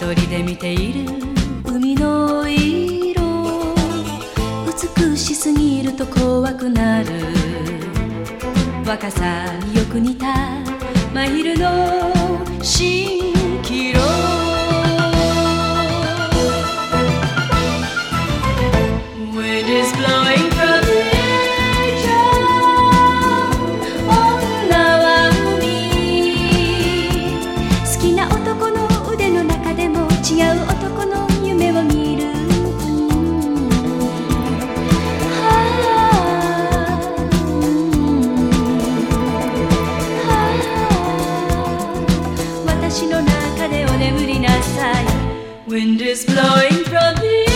一人で見ている海の色。美しすぎると怖くなる。若さによく似た真昼の深夜 あ私の中でお眠りなさい Wind is blowing from the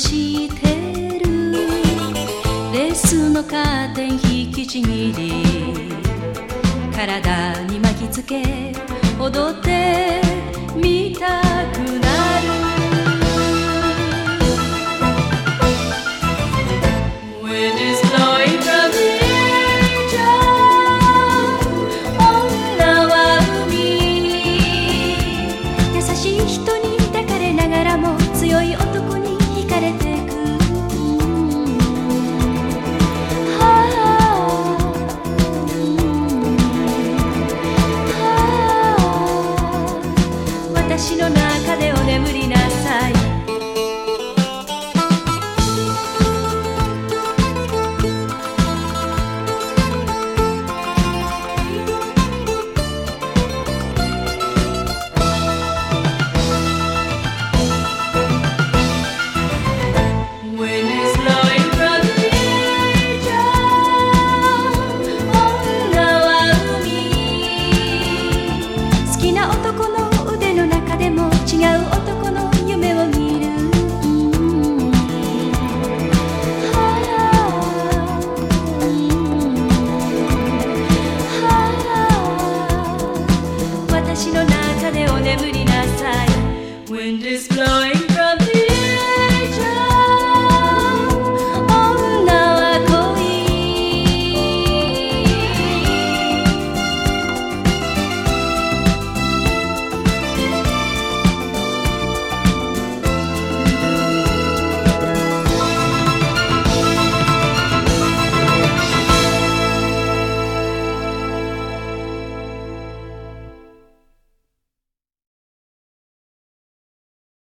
してる。レースのカーテン引きちぎり。体に巻きつけ踊ってみた男の腕の中でも違う男の夢を見る。私の中でお眠りなさい。Wind is blowing